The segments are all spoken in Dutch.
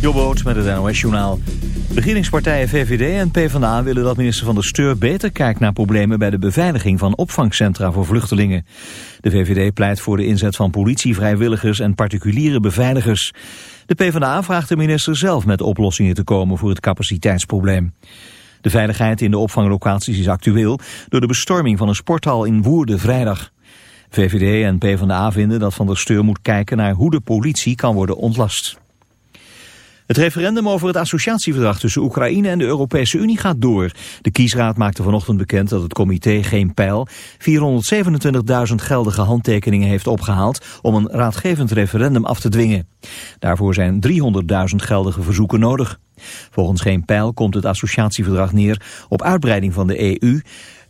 Jobboot met het NOS-journaal. Regeringspartijen VVD en PvdA willen dat minister Van der Steur beter kijkt naar problemen bij de beveiliging van opvangcentra voor vluchtelingen. De VVD pleit voor de inzet van politievrijwilligers en particuliere beveiligers. De PvdA vraagt de minister zelf met oplossingen te komen voor het capaciteitsprobleem. De veiligheid in de opvanglocaties is actueel door de bestorming van een sporthal in Woerden vrijdag. VVD en PvdA vinden dat Van der Steur moet kijken naar hoe de politie kan worden ontlast. Het referendum over het associatieverdrag tussen Oekraïne en de Europese Unie gaat door. De kiesraad maakte vanochtend bekend dat het comité Geen Pijl 427.000 geldige handtekeningen heeft opgehaald om een raadgevend referendum af te dwingen. Daarvoor zijn 300.000 geldige verzoeken nodig. Volgens Geen Pijl komt het associatieverdrag neer op uitbreiding van de EU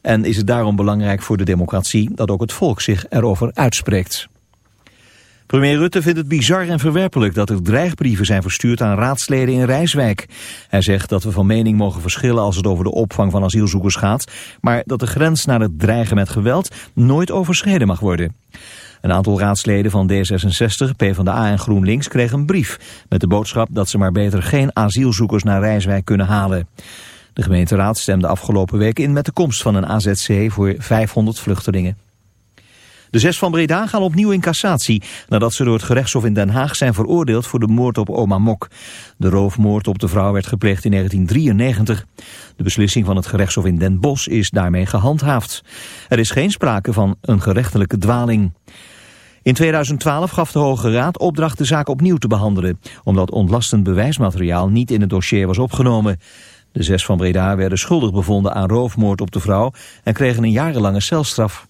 en is het daarom belangrijk voor de democratie dat ook het volk zich erover uitspreekt. Premier Rutte vindt het bizar en verwerpelijk dat er dreigbrieven zijn verstuurd aan raadsleden in Rijswijk. Hij zegt dat we van mening mogen verschillen als het over de opvang van asielzoekers gaat, maar dat de grens naar het dreigen met geweld nooit overschreden mag worden. Een aantal raadsleden van D66, PvdA en GroenLinks kregen een brief met de boodschap dat ze maar beter geen asielzoekers naar Rijswijk kunnen halen. De gemeenteraad stemde afgelopen week in met de komst van een AZC voor 500 vluchtelingen. De zes van Breda gaan opnieuw in cassatie nadat ze door het gerechtshof in Den Haag zijn veroordeeld voor de moord op oma Mok. De roofmoord op de vrouw werd gepleegd in 1993. De beslissing van het gerechtshof in Den Bosch is daarmee gehandhaafd. Er is geen sprake van een gerechtelijke dwaling. In 2012 gaf de Hoge Raad opdracht de zaak opnieuw te behandelen, omdat ontlastend bewijsmateriaal niet in het dossier was opgenomen. De zes van Breda werden schuldig bevonden aan roofmoord op de vrouw en kregen een jarenlange celstraf.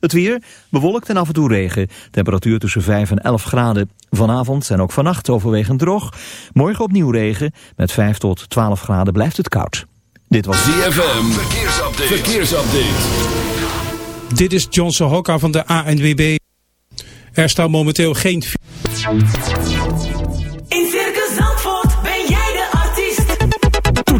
Het weer, bewolkt en af en toe regen. Temperatuur tussen 5 en 11 graden. Vanavond en ook vannacht overwegend droog. Morgen opnieuw regen. Met 5 tot 12 graden blijft het koud. Dit was ZFM. Verkeersupdate. Verkeersupdate. Dit is Johnson Hokka van de ANWB. Er staat momenteel geen...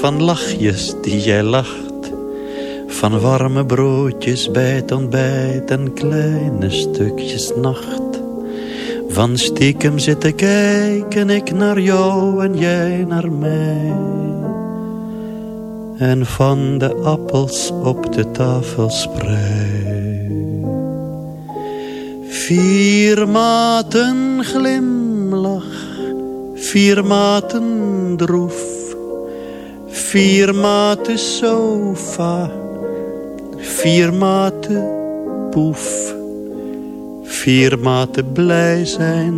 van lachjes die jij lacht. Van warme broodjes bij het ontbijt en kleine stukjes nacht. Van stiekem zitten kijken ik naar jou en jij naar mij. En van de appels op de tafel sprei. Vier maten glimlach Vier maten droef, vier maten sofa, vier maten poef, vier maten blij zijn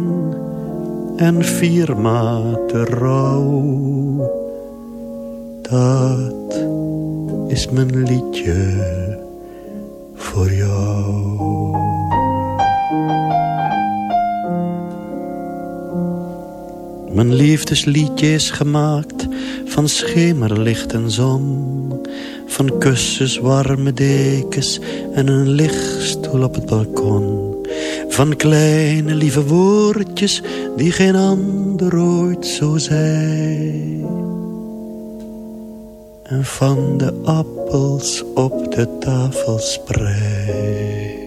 en vier maten rouw. Dat is mijn liedje voor jou. Mijn liefdesliedje is gemaakt van schemerlicht en zon. Van kussens, warme dekens en een lichtstoel op het balkon. Van kleine lieve woordjes die geen ander ooit zo zei. En van de appels op de tafel sprei.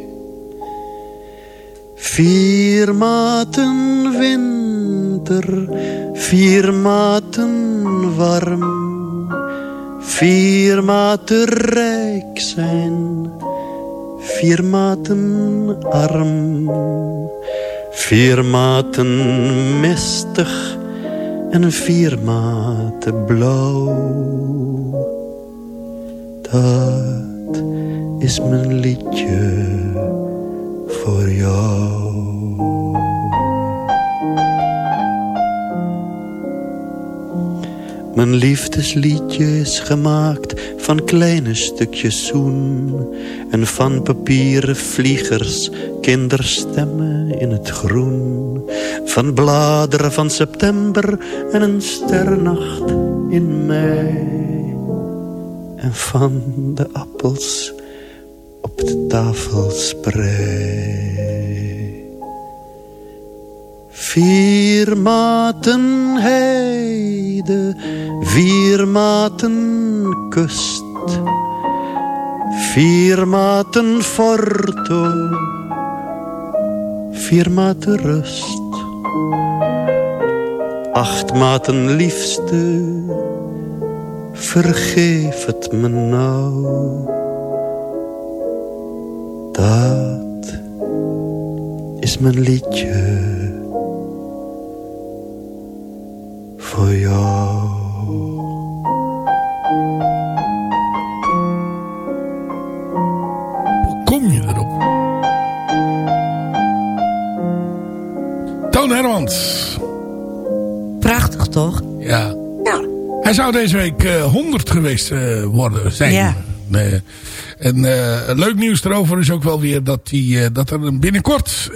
Vier maten vier maten warm. Vier maten rijk zijn, vier maten arm. Vier maten mistig en vier maten blauw. Dat is mijn liedje voor jou. Mijn liefdesliedje is gemaakt van kleine stukjes zoen en van papieren vliegers, kinderstemmen in het groen. Van bladeren van september en een sterrennacht in mei. En van de appels op de tafel sprei. Vier maten heide, vier maten kust. Vier maten forto, vier maten rust. Acht maten liefste, vergeef het me nou. Dat is mijn liedje voor jou. Hoe kom je erop? Toon Hermans. Prachtig toch? Ja. Ja. Hij zou deze week eh 100 geweest eh, worden zijn. Ja. Eh, en eh, leuk nieuws erover is ook wel weer dat, die, eh, dat er binnenkort...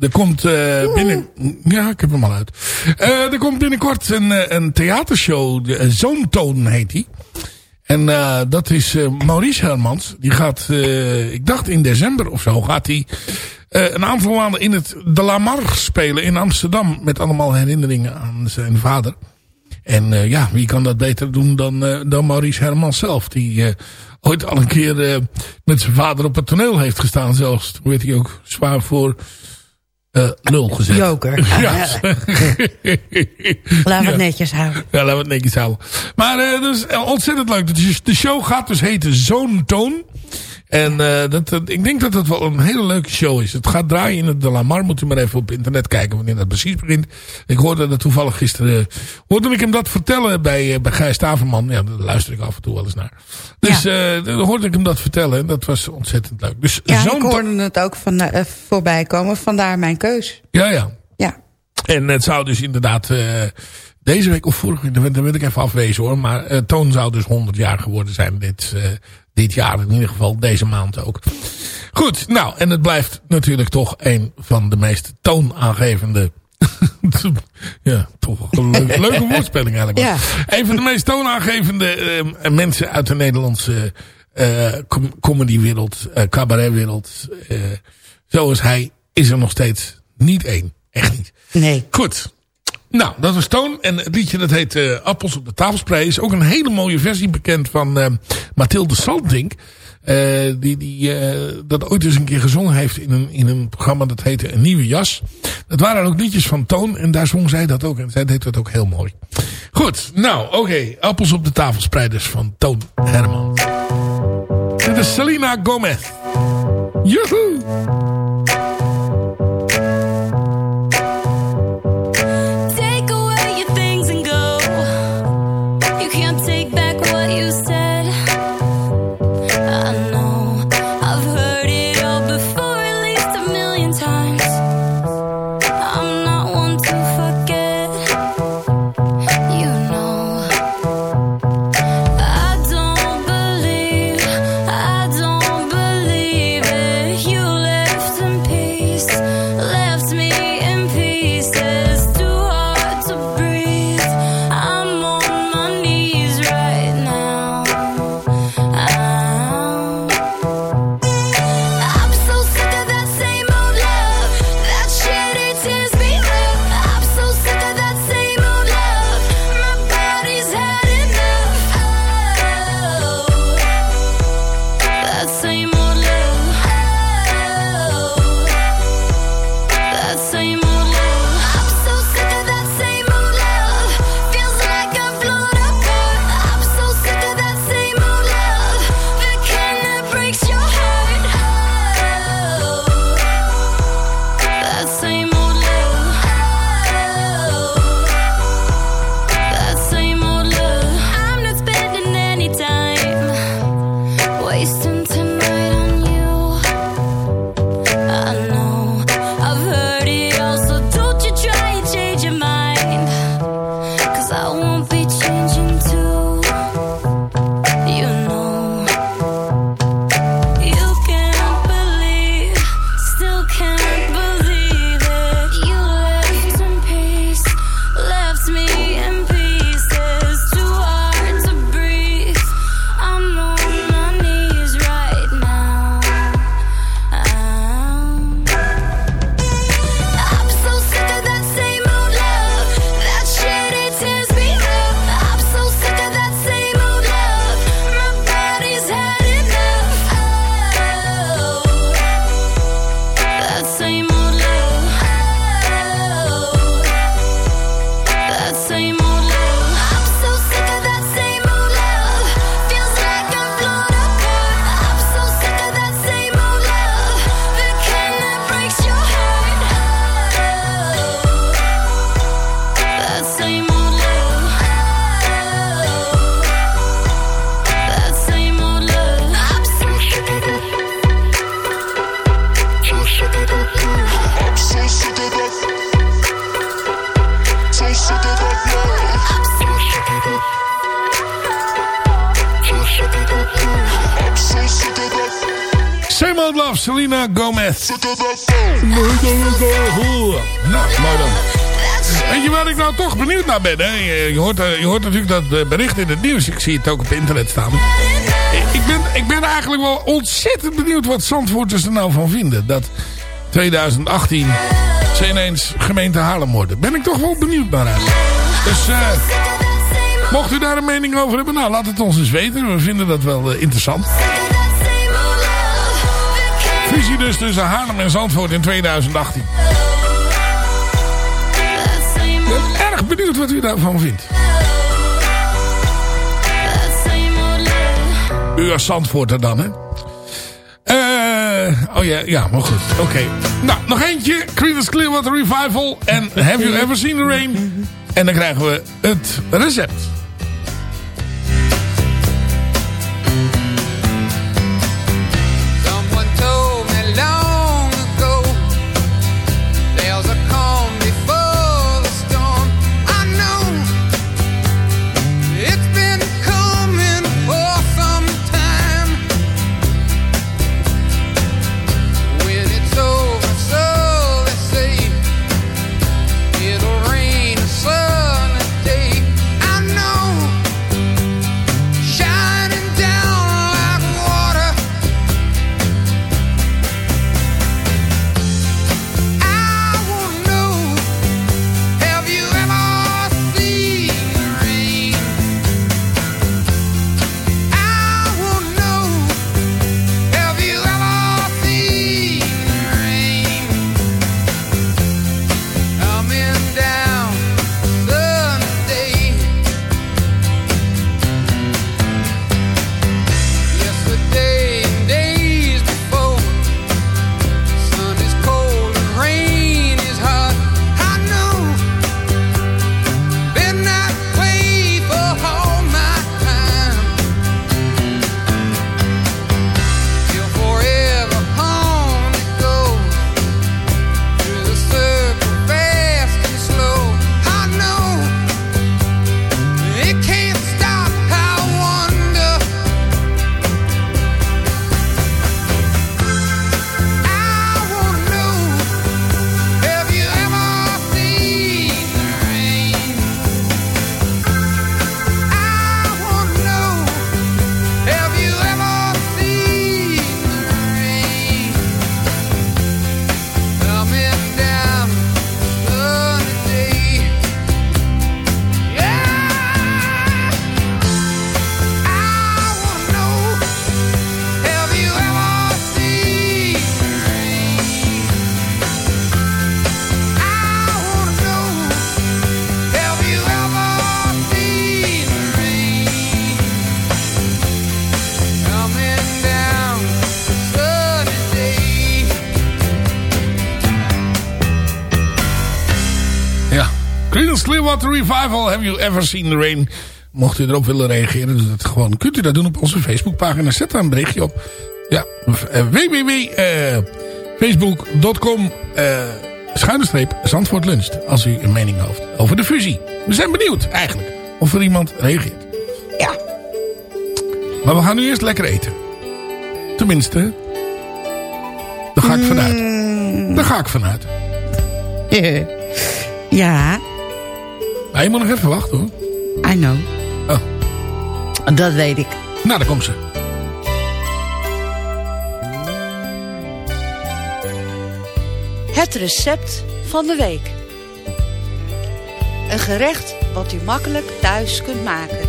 er komt eh, binnen... Ja, ik heb hem al uit. Eh, er komt binnenkort een, eh, een theatershow. Zoontoon heet die. En dat is Maurice Hermans. Die gaat, ik dacht in december of zo, gaat hij een aantal maanden in het De La Mar spelen in Amsterdam. Met allemaal herinneringen aan zijn vader. En ja, wie kan dat beter doen dan, dan Maurice Hermans zelf. Die ooit al een keer met zijn vader op het toneel heeft gestaan zelfs. Toen werd hij ook zwaar voor eh lul gezet. Joker. Ja. Laten we het netjes houden. Ja, laten we het netjes houden. Maar eh dat is ontzettend leuk. De- De show gaat dus heten Zo'n Toon. En eh, dat, dat- ik denk dat het wel een hele leuke show is. Het gaat draaien in het De La Mar. Moet u maar even op internet kijken wanneer dat precies begint. Ik hoorde dat toevallig gisteren... eh, hoorde ik hem dat vertellen bij, eh, bij Gijs Staverman. Ja, daar luister ik af en toe wel eens naar. Dus dan hoorde ik hem dat vertellen. En dat was ontzettend leuk. Dus Ja, ik hoorde het ook van, voorbij komen. Vandaar mijn keus. Ja, ja. Ja. En het zou dus inderdaad deze week of vorige week, daar wil- ik even afwezen hoor. Maar eh, Toon zou dus 100 jaar geworden zijn dit, dit jaar. In ieder geval deze maand ook. Goed, nou en het blijft natuurlijk toch een van de meest toonaangevende... ja, toch een leuke, leuke woordspeling eigenlijk. Ja. Een van de meest toonaangevende eh, mensen uit de Nederlandse eh, com comedywereld, eh, cabaretwereld. eh, zoals hij is er nog steeds niet één. Echt niet. Nee. Goed. Nou, dat was Toon. En het liedje dat heet eh, Appels op de tafelsprei. Is ook een hele mooie versie bekend van eh, Mathilde Saltink. Eh, die die dat ooit eens een keer gezongen heeft in een, in een programma dat heette Een Nieuwe Jas. Dat waren ook liedjes van Toon. En daar zong zij dat ook. En zij deed dat ook heel mooi. Goed. Nou, oké. Appels op de tafelspreiders van Toon Herman. Dit is Selena Gomez. Joehoe! Eh, je hoort natuurlijk dat eh, bericht in het nieuws. Ik zie het ook op internet staan. Ik ben, ik ben eigenlijk wel ontzettend benieuwd wat Zandvoorters er nou van vinden. Dat 2018 ze ineens gemeente Haarlem worden. Ben ik toch wel benieuwd naar eigenlijk. Dus eh, mocht u daar een mening over hebben, nou laat het ons eens weten. We vinden dat wel interessant. Fusie dus tussen Haarlem en Zandvoort in 2018. Ik ben erg benieuwd wat u daarvan vindt. U als Zandvoorter dan, hè? Eh, oh ja, ja, maar goed. Oké. Nou, nog eentje. Creedence Clearwater Revival. En Have You Ever Seen the Rain? En dan krijgen we het recept. Clearwater Revival. Have you ever seen the rain? Mocht u erop willen reageren, dus dat gewoon, kunt u dat doen op onze Facebookpagina. Zet daar een berichtje op. Ja, uh, www.facebook.com uh, schuine streep Zandvoort Luncht. Als u een mening heeft over de fusie. We zijn benieuwd eigenlijk of er iemand reageert. Ja. Maar we gaan nu eerst lekker eten. Tenminste, daar ga ik vanuit. Daar ga ik vanuit. Ja, Je moet nog even wachten hoor. I know. Oh. Dat weet ik. Nou, daar komt ze. Het recept van de week. Een gerecht wat u makkelijk thuis kunt maken.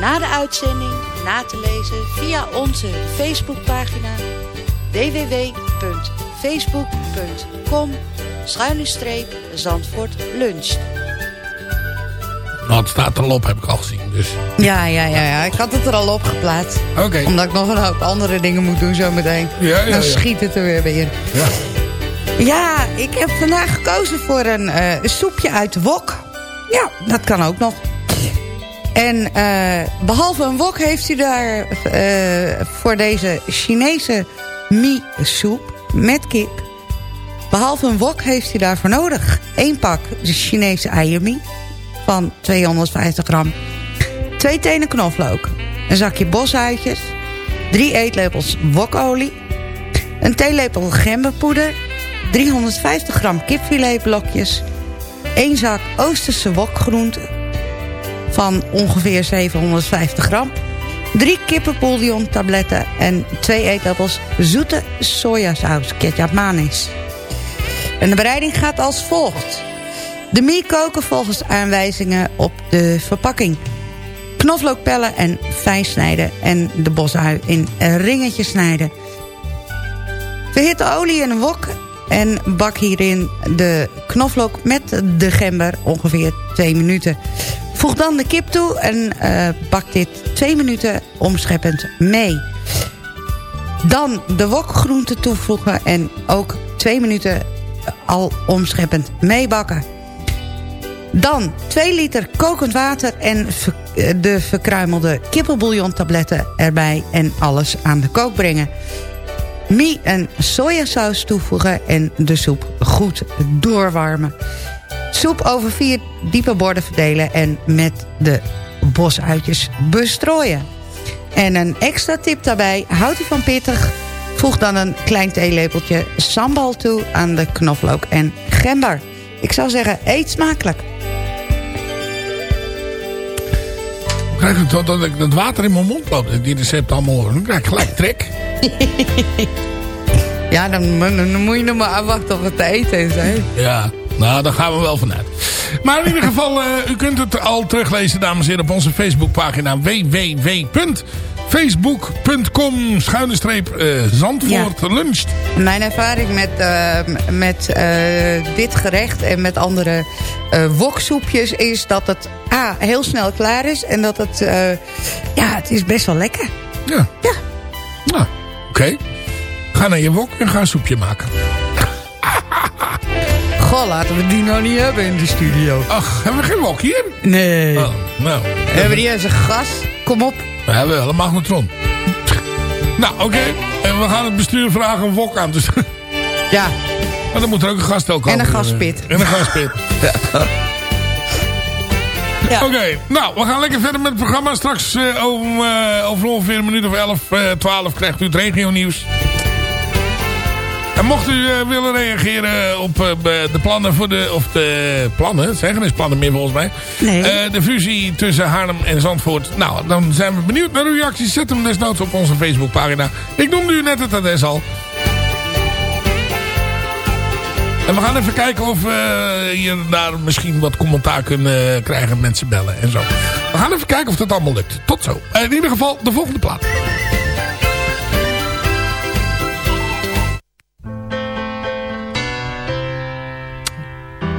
Na de uitzending na te lezen via onze Facebookpagina www.facebook.com Zandvoort luncht. Nou, het staat er al op, heb ik al gezien. Dus. Ja, ja, ja, ja. Ik had het er al op geplaatst. Oké. Omdat ik nog een hoop andere dingen moet doen zometeen. Ja, ja, Dan schiet het er weer weer. Ja. Ja, ik heb vandaag gekozen voor een eh, soepje uit wok. Ja, dat kan ook nog. En eh, behalve een wok heeft u daar eh, voor deze Chinese mi-soep met kip... behalve een wok heeft u daarvoor nodig. Eén pak de Chinese eiermie van 250 gram. Twee tenen knoflook. Een zakje bosuitjes. 3 eetlepels wokolie, een theelepel gemberpoeder, 350 gram kipfiletblokjes, 1 zak Oosterse wokgroente van ongeveer 750 gram, 3 kippenbouillon tabletten en 2 eetlepels zoete sojasaus, ketchup manis. En de bereiding gaat als volgt. De mie koken volgens aanwijzingen op de verpakking. Knoflook pellen en fijn snijden en de bosui in ringetjes snijden. Verhit de olie in een wok en bak hierin de knoflook met de gember ongeveer 2 minuten. Voeg dan de kip toe en eh, bak dit 2 minuten omscheppend mee. Dan de wokgroenten toevoegen en ook 2 minuten al omscheppend meebakken. Dan 2 liter kokend water en eh, de verkruimelde kippenbouillontabletten erbij en alles aan de kook brengen. Mie en sojasaus toevoegen en de soep goed doorwarmen. Soep over vier diepe borden verdelen en met de bosuitjes bestrooien. En een extra tip daarbij, houdt u van pittig... voeg dan een klein theelepeltje sambal toe aan de knoflook en gember. Ik zou zeggen, eet smakelijk. Ik krijg het dat ik het water in mijn mond loopt. Die recept allemaal. Dan krijg ik gelijk trek. Ja, dan, dan moet je nog maar afwachten of het te eten is. Hè? Ja, nou, daar gaan we wel vanuit. Maar in ieder geval, eh, u kunt het al teruglezen, dames en heren, op onze Facebookpagina www.facebook.com schuine streep eh, Zandvoort luncht. Mijn ervaring met, eh, met eh, dit gerecht en met andere eh woksoepjes is dat het A, heel snel klaar is. En dat het, eh, ja, het is best wel lekker. Ja. Ja. Nou, oké. Ga naar je wok en ga een soepje maken. Goh, laten we die nou niet hebben in de studio. Ach, hebben we geen wok hier? Nee. Oh, nou. We hebben die eens een gas. Kom op. We hebben wel een magnetron. Nou, oké. En we gaan het bestuur vragen een wok aan te zetten. Ja. Maar dan moet er ook een gasstel komen. En een gaspit. En een gaspit. Ja. Oké, nou, we gaan lekker verder met het programma. Straks eh, om, eh, over ongeveer een minuut of 11, eh 12 krijgt u het regionieuws. En mocht u eh, willen reageren op eh, de plannen voor de... Of de plannen, geen eens plannen meer volgens mij. Nee. Eh, de fusie tussen Haarlem en Zandvoort. Nou, dan zijn we benieuwd naar uw reacties. Zet hem desnoods op onze Facebookpagina. Ik noemde u net het adres al. En we gaan even kijken of we hier daar misschien wat commentaar kunnen krijgen. Mensen bellen en zo. We gaan even kijken of dat allemaal lukt. Tot zo. In ieder geval de volgende plaat.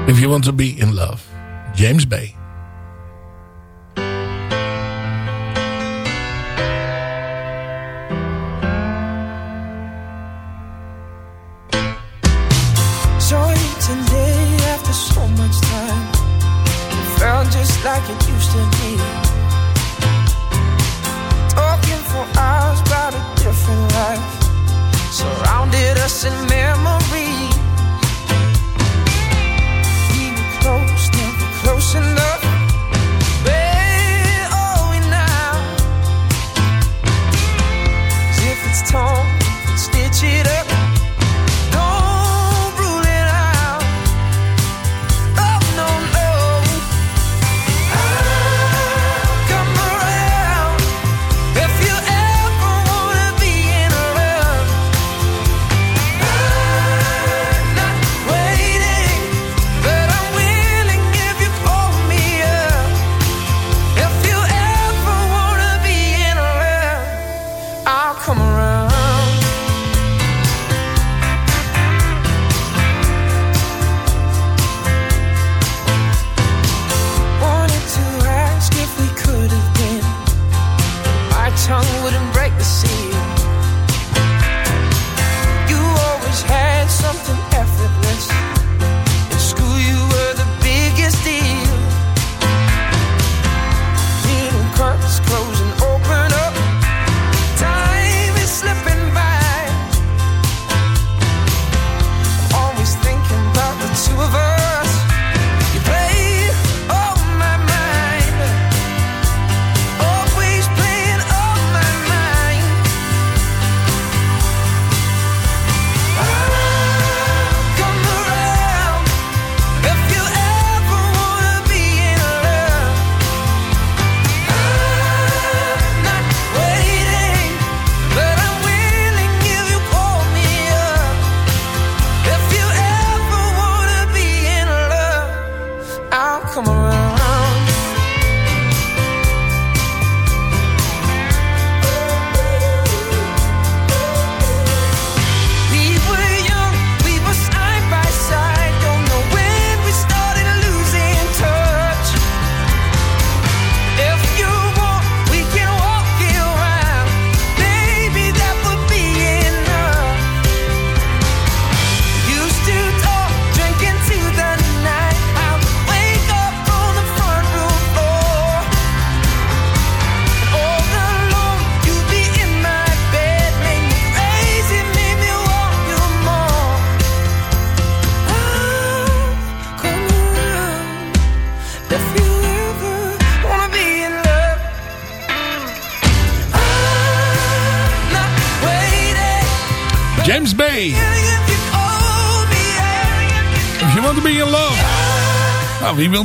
If you want to be in love. James Bay.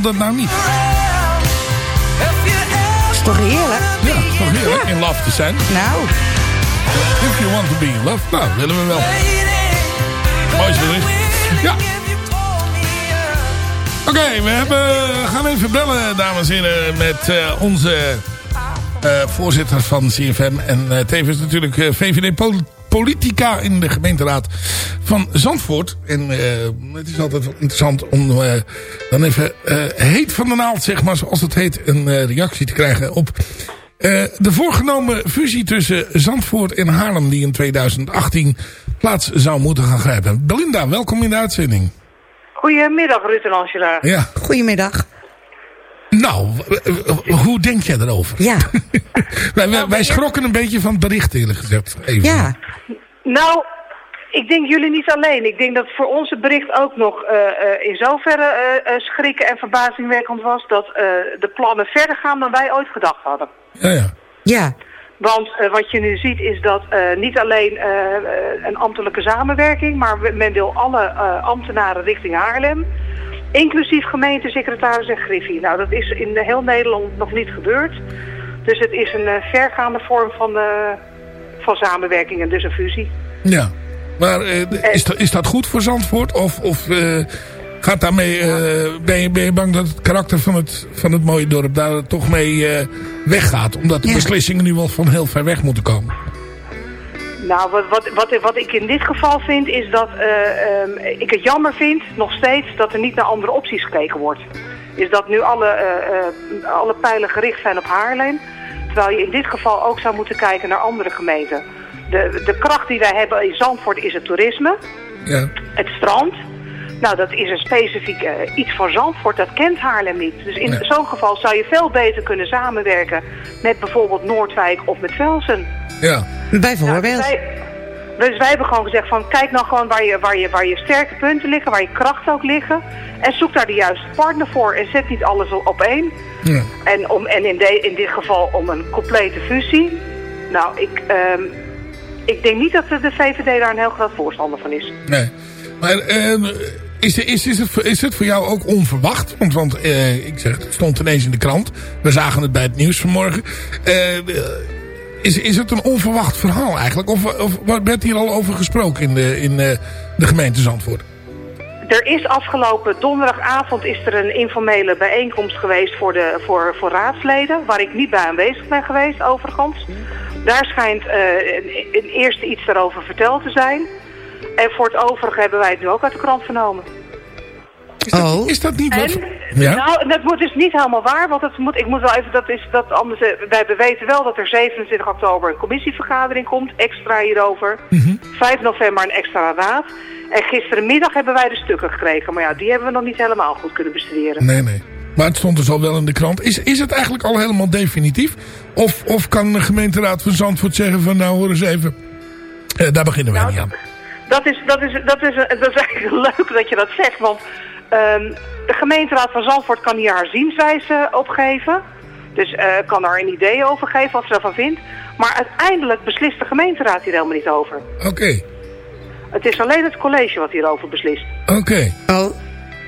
Wil dat nou niet? Is toch heerlijk? Ja, toch heerlijk in love te zijn. Nou. If you want to be in love. Nou, willen we wel. Mooi zo. Ja. Oké, we hebben, gaan even bellen, dames en heren, met eh, onze eh, voorzitter van CFM. En eh, tevens natuurlijk VVD Pol- Politica in de gemeenteraad van Zandvoort. En eh, het is altijd wel interessant om eh, dan even eh, heet van de naald, zeg maar, zoals het heet, een eh, reactie te krijgen op eh, de voorgenomen fusie tussen Zandvoort en Haarlem... die in 2018 plaats zou moeten gaan grijpen. Belinda, welkom in de uitzending. Goedemiddag, Ruud en Angela. Ja. Goedemiddag. Nou, hoe denk jij erover? Ja. wij, wij, wij schrokken een beetje van het bericht eerlijk gezegd. Even. Ja. Nou, ik denk jullie niet alleen. Ik denk dat voor ons het bericht ook nog eh, eh, in zoverre eh, eh, schrikken en verbazingwekkend was... dat eh, de plannen verder gaan dan wij ooit gedacht hadden. Ja, ja. Ja. Want wat je nu ziet is dat eh, niet alleen een ambtelijke samenwerking... maar men wil alle eh, ambtenaren richting Haarlem... inclusief gemeentesecretaris en griffie. Nou, dat is in heel Nederland nog niet gebeurd. Dus het is een eh, vergaande vorm van, eh, van samenwerking en dus een fusie. Ja. Maar eh, is, dat, is dat goed voor Zandvoort? Of, of eh, gaat daarmee, eh, ben, je, ben je bang dat het karakter van het, van het mooie dorp daar toch mee eh, weggaat? Omdat de beslissingen nu wel van heel ver weg moeten komen. Nou, wat, wat, wat, wat ik in dit geval vind is dat eh, ehm, ik het jammer vind, nog steeds, dat er niet naar andere opties gekeken wordt. Is dat nu alle, eh, eh, alle pijlen gericht zijn op Haarlem, terwijl je in dit geval ook zou moeten kijken naar andere gemeenten. De, de kracht die wij hebben in Zandvoort is het toerisme, Ja. het strand. Nou, dat is een specifiek eh, iets van Zandvoort, dat kent Haarlem niet. Dus in Nee. zo'n geval zou je veel beter kunnen samenwerken met bijvoorbeeld Noordwijk of met Velsen. Ja. Bijvoorbeeld. Nou, wij, dus wij hebben gewoon gezegd van kijk nou gewoon waar je, waar, je, waar je sterke punten liggen, waar je krachten ook liggen. En zoek daar de juiste partner voor en zet niet alles op op één. Ja. En, om, en in, de, in dit geval om een complete fusie. Nou, ik, ehm, ik denk niet dat de, de VVD daar een heel groot voorstander van is. Nee. Maar eh, is, is, is, het, is het voor jou ook onverwacht? Want, want eh, ik zeg, het stond ineens in de krant. We zagen het bij het nieuws vanmorgen. Eh, is, is het een onverwacht verhaal eigenlijk? Of, of werd hier al over gesproken in de, in eh, de gemeente Zandvoort? Er is afgelopen donderdagavond is er een informele bijeenkomst geweest voor, de, voor, voor raadsleden, waar ik niet bij aanwezig ben geweest overigens. Daar schijnt eh, een, een eerste iets daarover verteld te zijn. En voor het overige hebben wij het nu ook uit de krant vernomen. Is dat, is dat niet wat... En, Ja? Nou, dat moet dus niet helemaal waar, want het moet, ik moet wel even, dat is dat anders, eh, wij weten wel dat er 27 oktober een commissievergadering komt, extra hierover. 5 november een extra raad. En gisterenmiddag hebben wij de stukken gekregen, maar ja, die hebben we nog niet helemaal goed kunnen bestuderen. Nee, nee. Maar het stond dus al wel in de krant. Is, is het eigenlijk al helemaal definitief? Of, of kan de gemeenteraad van Zandvoort zeggen van nou hoor eens even. eh, daar beginnen wij niet aan. Dat is, dat, is, dat, is, dat is eigenlijk leuk dat je dat zegt, want ehm, de gemeenteraad van Zandvoort kan hier haar zienswijze opgeven. Dus eh, kan daar een idee over geven wat ze ervan vindt. Maar uiteindelijk beslist de gemeenteraad hier helemaal niet over. Oké, Het is alleen het college wat hierover beslist. oké. Oh.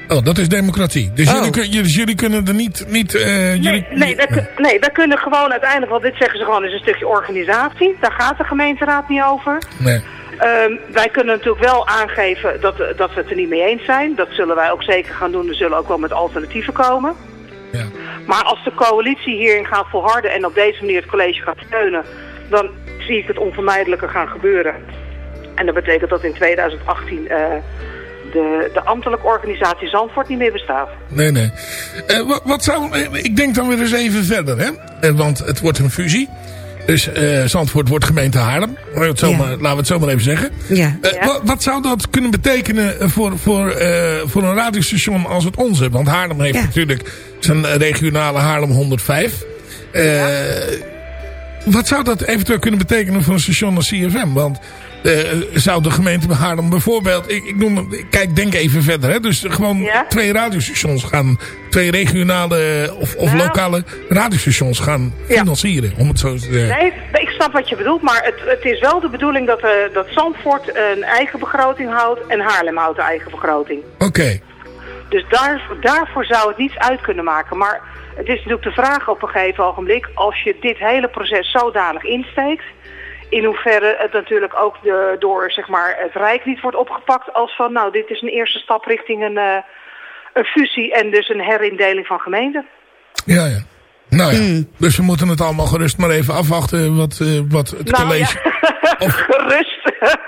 Oh, dat is democratie. Dus, Oh. jullie, dus jullie kunnen er niet... niet eh, jullie, Nee, wij, kun- nee, kunnen gewoon uiteindelijk, want dit zeggen ze gewoon, is een stukje organisatie. Daar gaat de gemeenteraad niet over. Nee. Ehm, wij kunnen natuurlijk wel aangeven dat, dat we het er niet mee eens zijn. Dat zullen wij ook zeker gaan doen. We zullen ook wel met alternatieven komen. Ja. Maar als de coalitie hierin gaat volharden en op deze manier het college gaat steunen... dan zie ik het onvermijdelijker gaan gebeuren. En dat betekent dat in 2018 eh, de, de ambtelijke organisatie Zandvoort niet meer bestaat. Nee, nee. Eh, wat, wat zou... eh, ik denk dan weer eens even verder, hè. Eh, want het wordt een fusie. Dus eh, Zandvoort wordt gemeente Haarlem. Laten we het zo, Ja. maar, laten we het zo maar even zeggen. Ja. Eh, wat, wat zou dat kunnen betekenen voor, voor, eh, voor een radiostation als het onze? Want Haarlem heeft natuurlijk zijn regionale Haarlem 105. Eh, wat zou dat eventueel kunnen betekenen voor een station als CFM? Want eh, zou de gemeente Haarlem bijvoorbeeld... Ik, ik noem, kijk, denk even verder. Hè, dus gewoon twee radiostations gaan... Twee regionale of, of Nou. lokale radiostations gaan financieren. Om het zo te zeggen. Nee, ik snap wat je bedoelt, maar het, het is wel de bedoeling dat, eh, dat Zandvoort een eigen begroting houdt en Haarlem houdt een eigen begroting. Oké. Dus daar, daarvoor zou het niets uit kunnen maken. Maar het is natuurlijk de vraag op een gegeven ogenblik, als je dit hele proces zodanig insteekt, in hoeverre het natuurlijk ook de, door zeg maar, het Rijk niet wordt opgepakt als van, nou, dit is een eerste stap richting een, eh, een fusie en dus een herindeling van gemeenten. Ja, ja. Nou ja, dus we moeten het allemaal gerust maar even afwachten wat, eh, wat het Nou, college... ja. Gerust.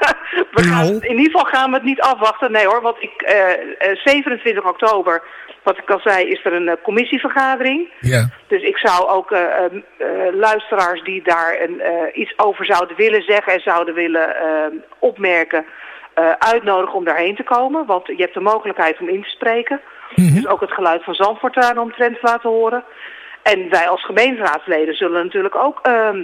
we gaan, in ieder geval gaan we het niet afwachten. Nee hoor, want ik, eh, eh, 27 oktober, wat ik al zei, is er een eh, commissievergadering. Ja. Dus ik zou ook eh, eh, eh, luisteraars die daar een, eh, iets over zouden willen zeggen en zouden willen eh, opmerken, eh, uitnodigen om daarheen te komen. Want je hebt de mogelijkheid om in te spreken. Dus ook het geluid van Zandvoort daar omtrent te laten horen. En wij als gemeenteraadsleden zullen natuurlijk ook, ehm,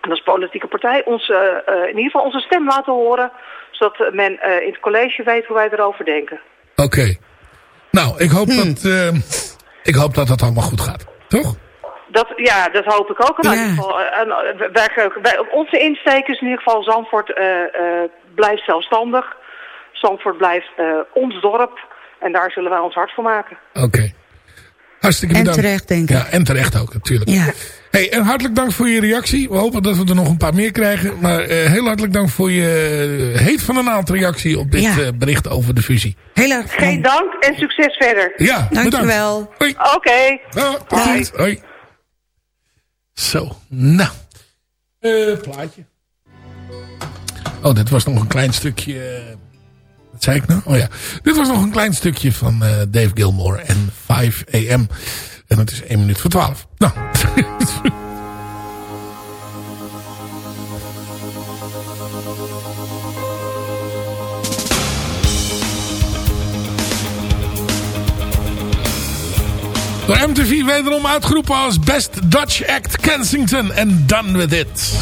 en als politieke partij, onze, eh, in ieder geval onze stem laten horen. Zodat men eh, in het college weet hoe wij erover denken. Oké. Nou, ik hoop, dat, eh, ik hoop dat het allemaal goed gaat. Toch? Dat, ja, dat hoop ik ook. In ieder geval, en, wij, wij- onze insteek is in ieder geval Zandvoort eh, eh, blijft zelfstandig. Zandvoort blijft eh, ons dorp. En daar zullen wij ons hart voor maken. Oké. Hartstikke En bedankt. terecht, denk ik. Ja, en terecht ook natuurlijk. Ja. Hey, en hartelijk dank voor je reactie. We hopen dat we er nog een paar meer krijgen. Maar eh, heel hartelijk dank voor je eh, heet van een aantal reactie op dit Ja. eh, bericht over de fusie. Heel erg Geen dank en succes verder. Ja, Dankjewel. Hoi. Oké. Ja, ziens. Hoi. Zo, nou. Eh, plaatje. Oh, dit was nog een klein stukje... Wat zei ik nou? Oh ja. Dit was nog een klein stukje van eh, Dave Gilmore en 5 AM. En het is 1 minuut voor 12. Nou. Door MTV wederom uitgeroepen als Best Dutch Act Kensington en Done With It.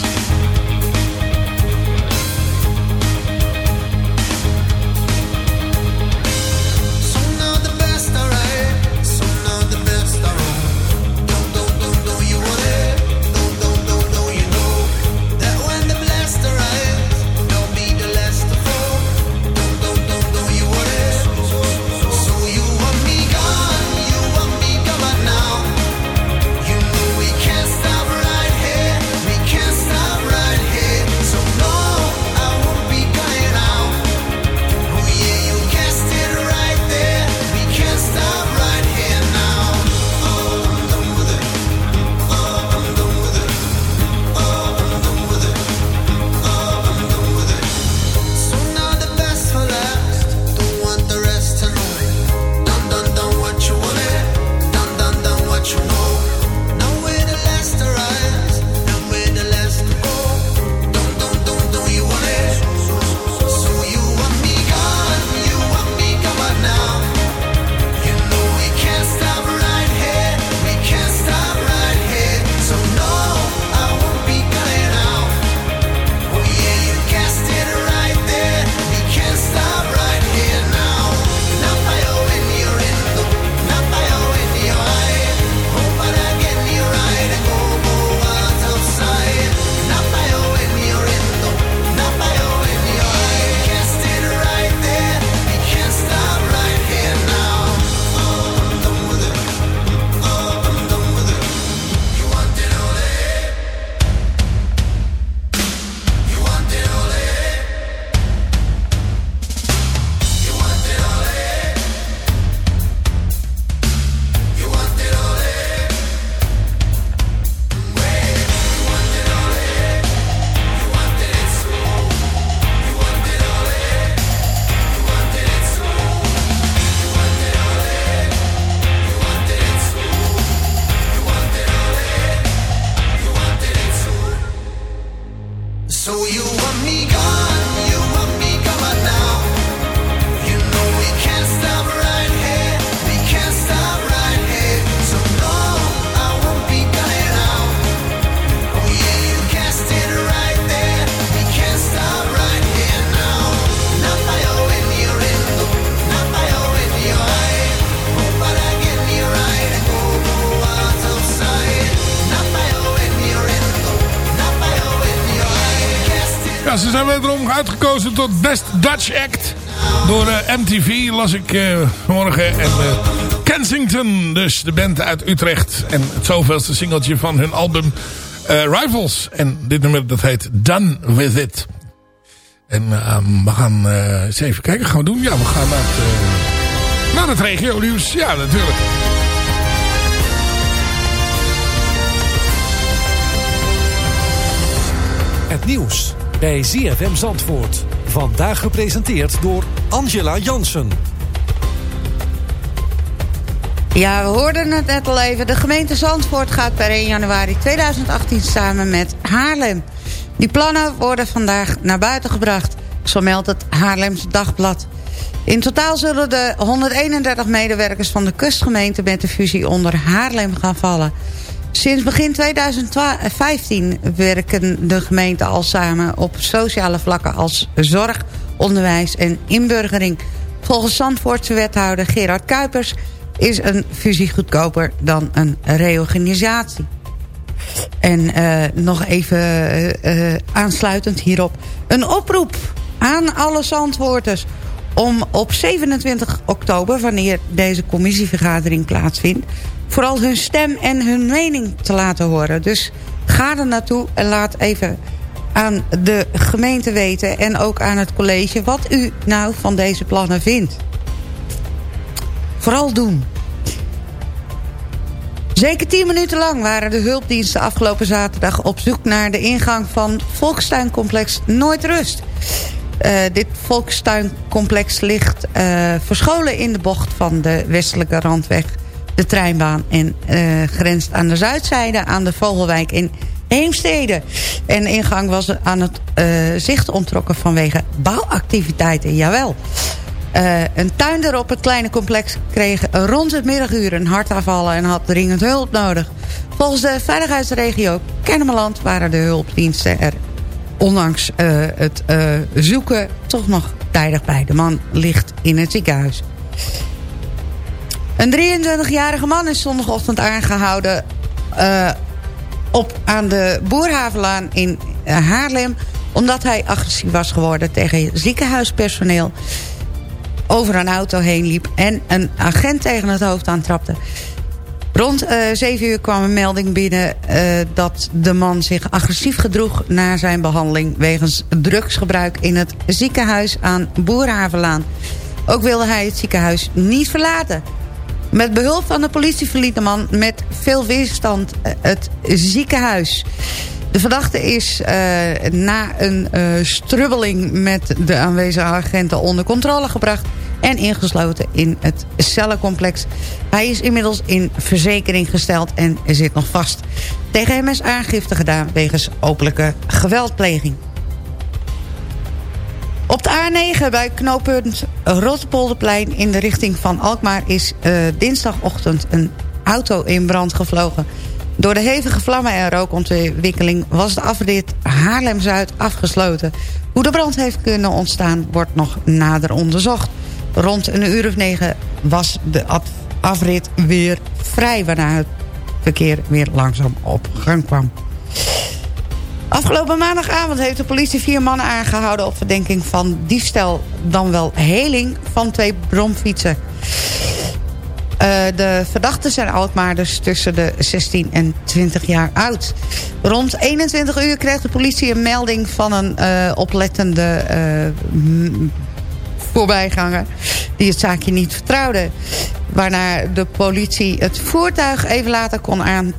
Ja, ze zijn wederom uitgekozen tot Best Dutch Act. Door eh, MTV las ik eh, vanmorgen. En eh, Kensington, dus de band uit Utrecht. En het zoveelste singeltje van hun album Rivals. En dit nummer dat heet Done With It. En ehm, we gaan eens even kijken. Gaan we doen? Ja, we gaan naar het, naar het regio nieuws. Ja, natuurlijk. Het nieuws bij ZFM Zandvoort. Vandaag gepresenteerd door Angela Jansen. Ja, we hoorden het net al even. De gemeente Zandvoort gaat per 1 januari 2018 samen met Haarlem. Die plannen worden vandaag naar buiten gebracht. Zo meldt het Haarlems Dagblad. In totaal zullen de 131 medewerkers van de kustgemeente... met de fusie onder Haarlem gaan vallen. Sinds begin 2015 werken de gemeenten al samen... op sociale vlakken als zorg, onderwijs en inburgering. Volgens Zandvoortse wethouder Gerard Kuipers... is een fusie goedkoper dan een reorganisatie. En eh, nog even eh, eh, aansluitend hierop. Een oproep aan alle Zandvoorters om op 27 oktober, wanneer deze commissievergadering plaatsvindt... vooral hun stem en hun mening te laten horen. Dus ga er naartoe en laat even aan de gemeente weten... en ook aan het college wat u nou van deze plannen vindt. Vooral doen. Zeker 10 minuten lang waren de hulpdiensten afgelopen zaterdag op zoek naar de ingang van volkstuincomplex Nooitrust. Uh, dit volkstuincomplex ligt uh, verscholen in de bocht van de westelijke randweg, de treinbaan en uh, grenst aan de zuidzijde aan de Vogelwijk in Heemstede. En de ingang was aan het zicht ontrokken vanwege bouwactiviteiten, jawel. Uh, een tuinder op het kleine complex kreeg rond het middaguur een hartaanvallen en had dringend hulp nodig. Volgens de veiligheidsregio Kennemerland waren de hulpdiensten er ondanks het zoeken toch nog tijdig bij. De man ligt in het ziekenhuis. Een 23-jarige man is zondagochtend aangehouden op aan de Boerhavenlaan in Haarlem... omdat hij agressief was geworden tegen ziekenhuispersoneel over een auto heen liep... en een agent tegen het hoofd aantrapte. Rond uh, 7 uur kwam een melding binnen dat de man zich agressief gedroeg... na zijn behandeling wegens drugsgebruik in het ziekenhuis aan Boerhavenlaan. Ook wilde hij het ziekenhuis niet verlaten. Met behulp van de politie verliet de man met veel weerstand uh, het ziekenhuis... De verdachte is uh, na een uh, strubbeling met de aanwezige agenten onder controle gebracht en ingesloten in het cellencomplex. Hij is inmiddels in verzekering gesteld en zit nog vast. Tegen hem is aangifte gedaan wegens openlijke geweldpleging. Op de A9 bij knooppunt Rotterpolderplein in de richting van Alkmaar... is uh, dinsdagochtend een auto in brand gevlogen. Door de hevige vlammen en rookontwikkeling was de afrit Haarlem-Zuid afgesloten. Hoe de brand heeft kunnen ontstaan wordt nog nader onderzocht. Rond een uur of negen was de afrit weer vrij... waarna het verkeer weer langzaam op gang kwam. Afgelopen maandagavond heeft de politie vier mannen aangehouden... op verdenking van diefstal dan wel heling van twee bromfietsen. Uh, de verdachten zijn Alkmaarders tussen de 16 en 20 jaar oud. Rond 21 uur kreeg de politie een melding van een uh, oplettende uh, voorbijganger... die het zaakje niet vertrouwde. Waarna de politie het voertuig even later kon aan,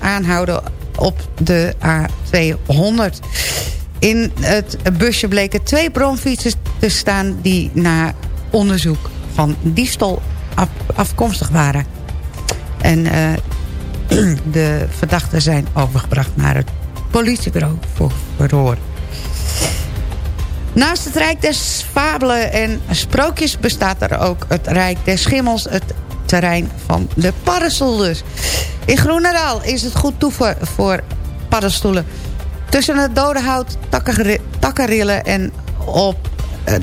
aanhouden op de A200. In het busje bleken twee bromfietsen te staan... die na onderzoek van diefstal af, afkomstig waren. En uh, de verdachten zijn overgebracht naar het politiebureau voor verhoor. Naast het Rijk des Fabelen en Sprookjes bestaat er ook het Rijk des Schimmels... het terrein van de paddenstoelen. In Groenendaal is het goed toe voor, paddenstoelen. Tussen het dode hout, takkenrillen en op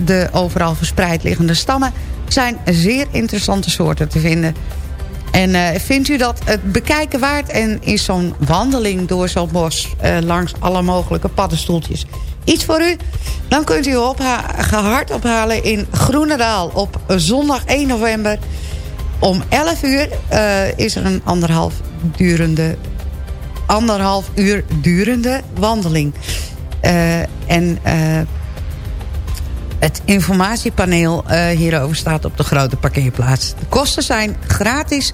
de overal verspreid liggende stammen zijn zeer interessante soorten te vinden. En eh, vindt u dat het bekijken waard en is zo'n wandeling door zo'n bos... eh, langs alle mogelijke paddenstoeltjes iets voor u? Dan kunt u opha gehard ophalen in Groenendaal op zondag 1 november. Om 11 uur eh, is er een anderhalf, durende, anderhalf uur durende wandeling. Eh, en eh, het informatiepaneel hierover staat op de grote parkeerplaats. De kosten zijn gratis.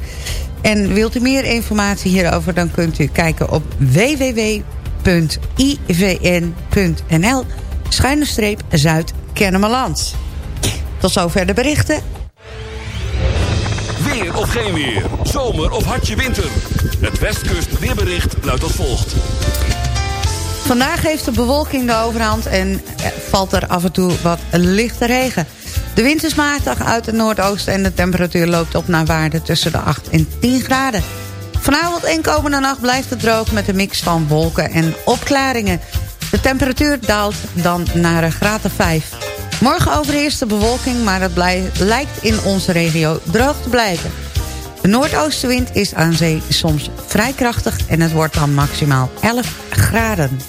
En wilt u meer informatie hierover... dan kunt u kijken op www.ivn.nl schuine streep Zuid-Kennemerland. Tot zover de berichten. Of geen weer. Zomer of hartje winter. Het Westkust weerbericht luidt als volgt. Vandaag heeft de bewolking de overhand en valt er af en toe wat lichte regen. De wind is matig uit het noordoosten en de temperatuur loopt op naar waarde tussen de 8 en 10 graden. Vanavond en komende nacht blijft het droog met een mix van wolken en opklaringen. De temperatuur daalt dan naar een graad of 5. Morgen overheerst de bewolking, maar het lijkt in onze regio droog te blijven. De noordoostenwind is aan zee soms vrij krachtig en het wordt dan maximaal 11 graden.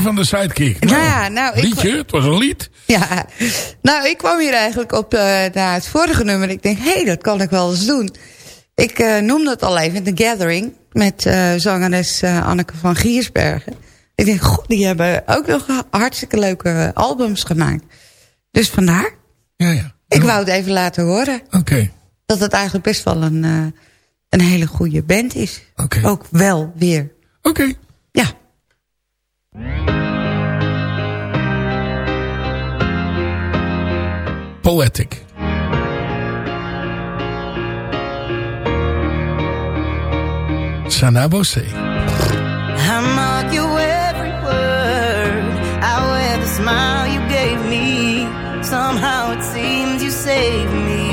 Van de Sidekick. Nou ja, nou, ik- Liedje, het was een lied. Ja, nou, ik kwam hier eigenlijk op eh naar het vorige nummer. Ik denk, hé, hey, dat kan ik wel eens doen. Ik eh, noemde het al even, The Gathering... met eh, zangeres Anneke van Giersbergen. Ik denk, god, die hebben ook nog hartstikke leuke albums gemaakt. Dus vandaar. Ja, ja. Ik wou het even laten horen. Oké. Dat het eigenlijk best wel een, een hele goede band is. Oké. Ook wel weer. Oké. Ja. Poetic. Sanabose. I mark you every word. I wear the smile you gave me. Somehow it seems you saved me.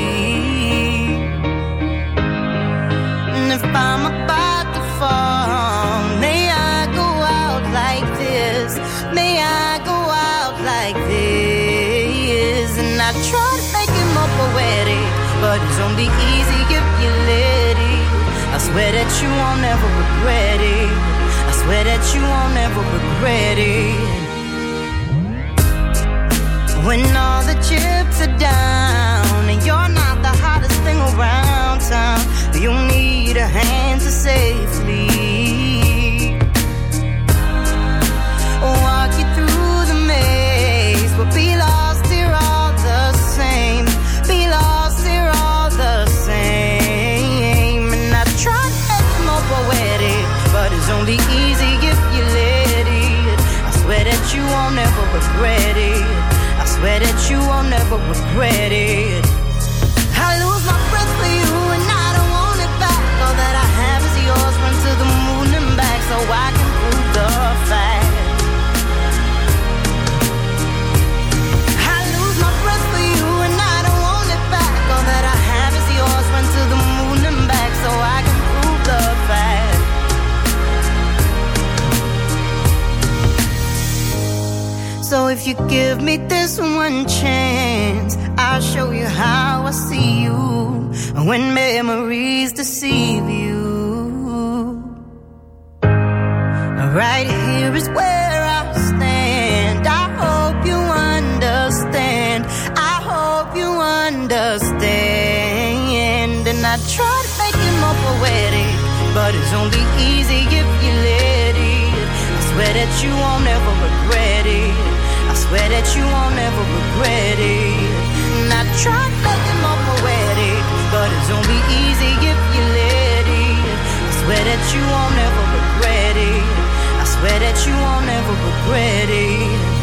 And if I'm about to fall, swear that you won't ever regret it. I swear that you won't ever regret it. When all the chips are down and you're not the hottest thing around town, you'll need a hand to safely you regret it. I swear that you won't ever regret it. You give me this one chance, I'll show you how I see you. When memories deceive you. Right here is where I stand. I hope you understand. I hope you understand. And I try to make it more poetic, but it's only easy if you let it. I swear that you won't ever regret swear that you won't ever regret it. And I make it more poetic, but it's only easy if you let it. I swear that you won't ever regret it. I swear that you won't ever regret it.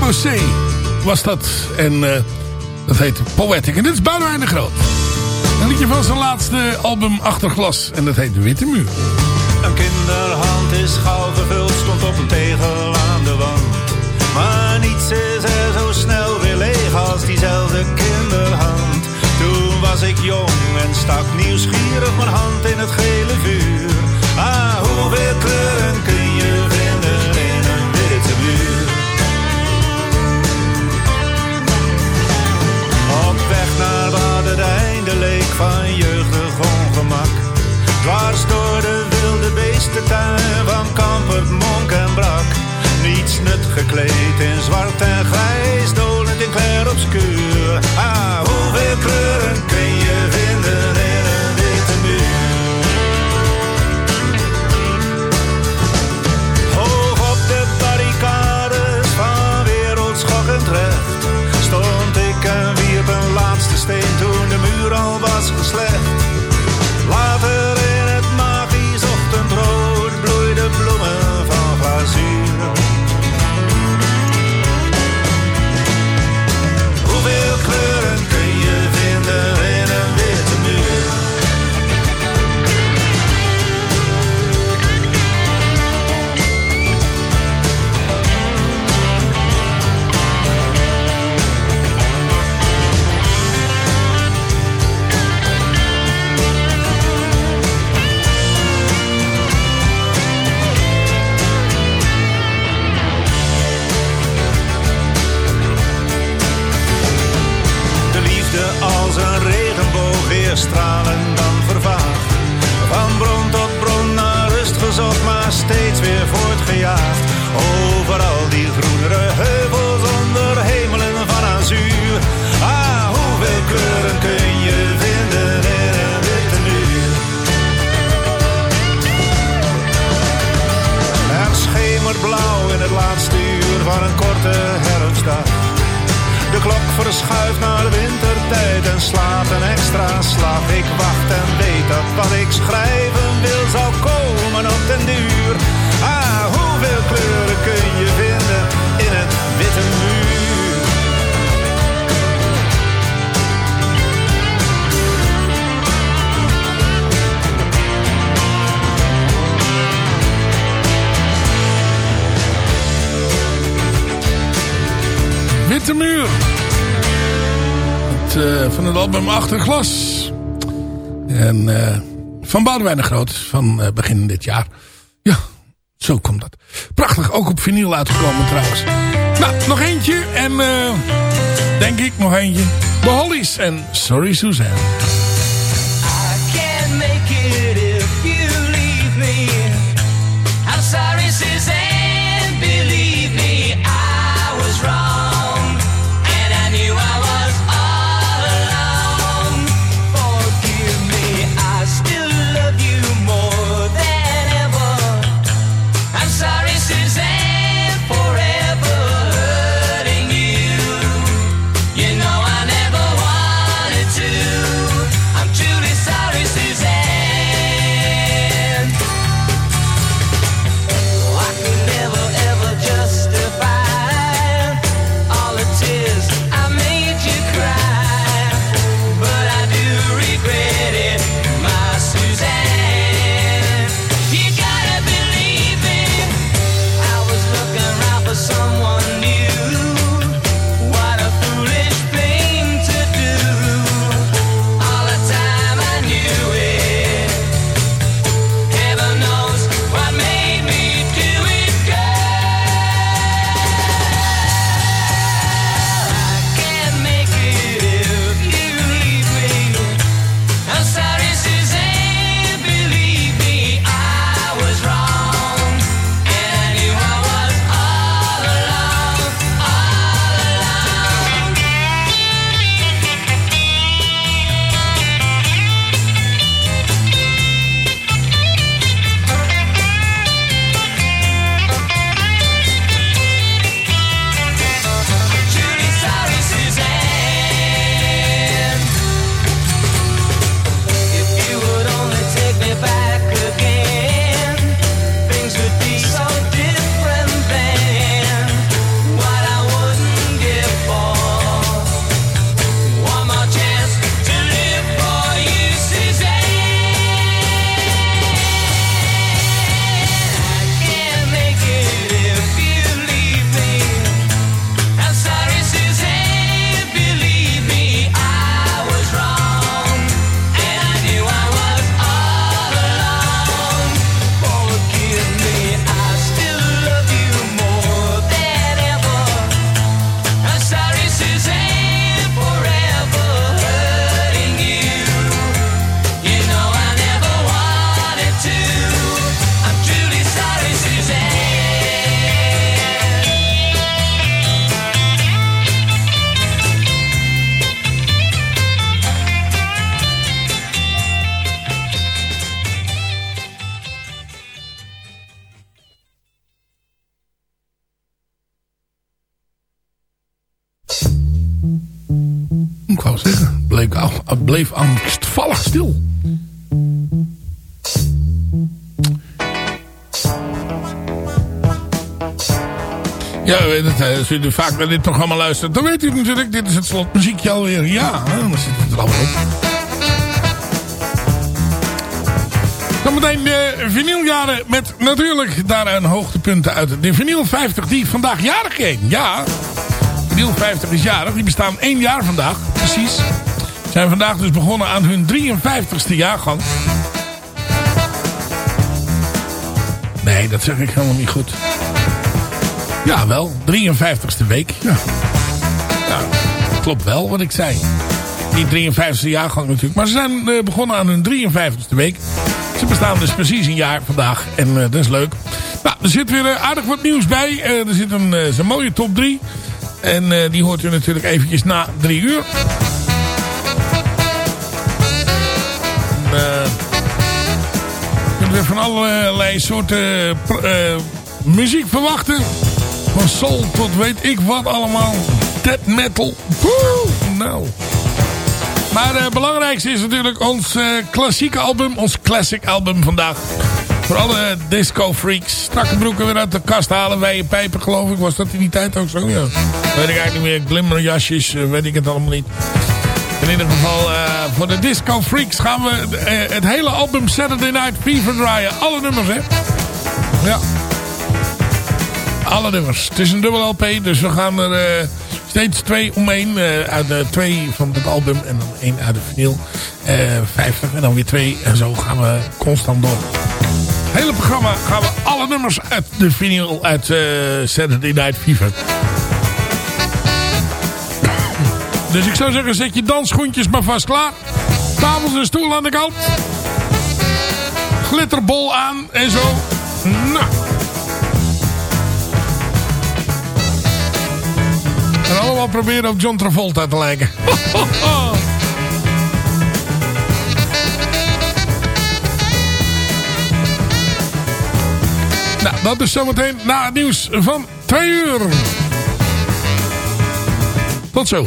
C was dat. En eh, dat heet Poetic. En dit is Boudewijn de Groot. Een liedje van zijn laatste album Achterglas. En dat heet Witte Muur. Een kinderhand is gauw gevuld, stond op een tegel aan de wand. Maar niets is er zo snel weer leeg als diezelfde kinderhand. Toen was ik jong en stak nieuwsgierig mijn hand in het gele vuur. Ah, hoeveel kleuren kun het einde leek van jeugdig ongemak. Dwars door de wilde beestentuin van kamper, Monk en Brak. Niets nut gekleed in zwart en grijs, dolend in kleur obscuur. Ah, hoeveel kleuren Achterglas. En eh, van Boudewijn de Groot. Van eh, begin dit jaar. Ja, zo komt dat. Prachtig, ook op vinyl uitgekomen trouwens. Nou, nog eentje. En eh, denk ik nog eentje. De Hollies en Sorry Suzanne. Bleef angstvallig stil. Ja, weet het, als u vaak naar dit programma luistert, dan weet u natuurlijk, dit is het slotmuziekje alweer. Ja, dan zit het er allemaal op. Zometeen de vinyljaren met natuurlijk daar een hoogtepunten uit de vinyl 50 die vandaag jarig ging. Ja, vinyl 50 is jarig. Die bestaan één jaar vandaag, precies. Zijn vandaag dus begonnen aan hun 53ste jaargang. Nee, dat zeg ik helemaal niet goed. Ja, wel. 53ste week. Ja. ja, klopt wel wat ik zei. Niet 53ste jaargang natuurlijk. Maar ze zijn eh, begonnen aan hun 53ste week. Ze bestaan dus precies een jaar vandaag. En eh, dat is leuk. Nou, er zit weer eh, aardig wat nieuws bij. Er zit een, mooie top 3. En die hoort u natuurlijk eventjes na drie uur. En, eh, kunnen we van allerlei soorten eh, muziek verwachten. Van soul tot weet ik wat allemaal. Dead metal. Woe, nou. Maar het belangrijkste is natuurlijk ons eh, klassieke album. Ons classic album vandaag. Voor alle disco freaks. Strakke broeken weer uit de kast halen. Wij pijpen geloof ik. Was dat in die tijd ook zo? Weet ik eigenlijk niet meer. Glimmerjasjes. eh, weet ik het allemaal niet. In ieder geval, eh, voor de disco freaks gaan we eh, het hele album Saturday Night Fever draaien. Alle nummers, hè? Ja. Alle nummers. Het is een dubbel LP, dus we gaan er eh, steeds twee omheen. uit de twee van het album en dan één uit de vinyl. Eh 50 en dan weer twee. En zo gaan we constant door. Het hele programma gaan we alle nummers uit de vinyl uit Saturday Night Fever. Dus ik zou zeggen, zet je dansschoentjes maar vast klaar. Tafels en stoel aan de kant. Glitterbol aan en zo. Nou. En allemaal proberen op John Travolta te lijken. nou, dat is zometeen na het nieuws van twee uur. Tot zo.